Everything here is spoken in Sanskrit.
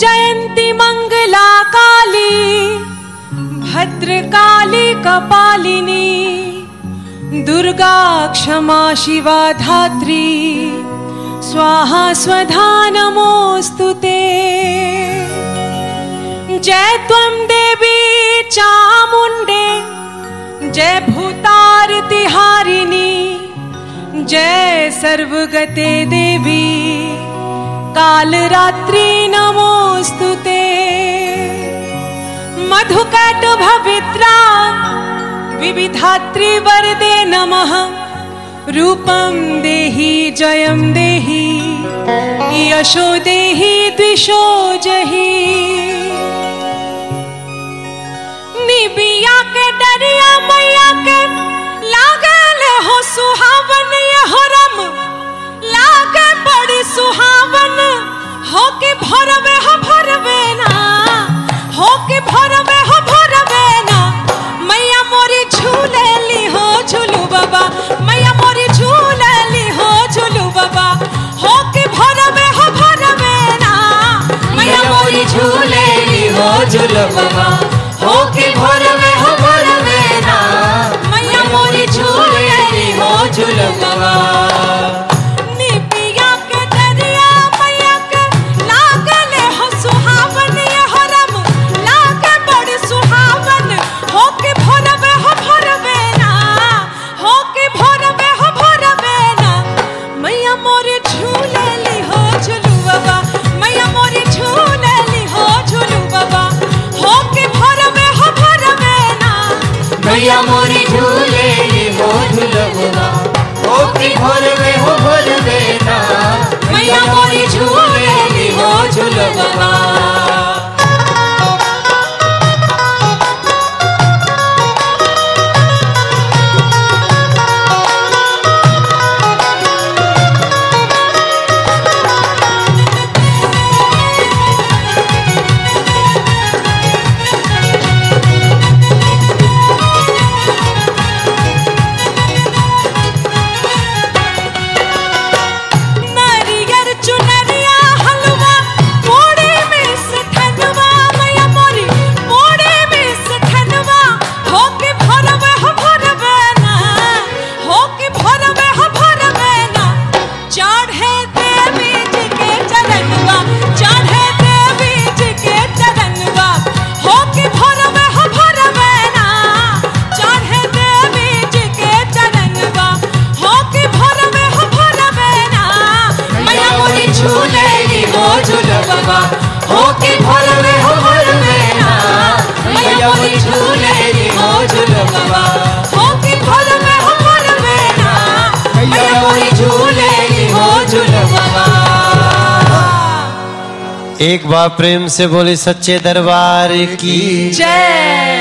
जयन्ति मङ्गला काली भद्रकाली कपालिनी दुर्गा क्षमा शिवा धात्री स्वाहा स्वधानमोऽस्तु ते। जय त्वं देवी चामुण्डे जय भूतारतिहारिणी जय सर्वगते देवी। कालरात्रि नमोऽस्तु ते। मधुकटभवित्रा विविधात्रिवरदे नमः। रूपं देहि जयं देहि यशो देहि द्विषो जहि। जलवा मोर झूले मोर झूलबुआ ओ की भोर में हो भोर एक बार प्रेम से बोली सच्चे दरबार की जय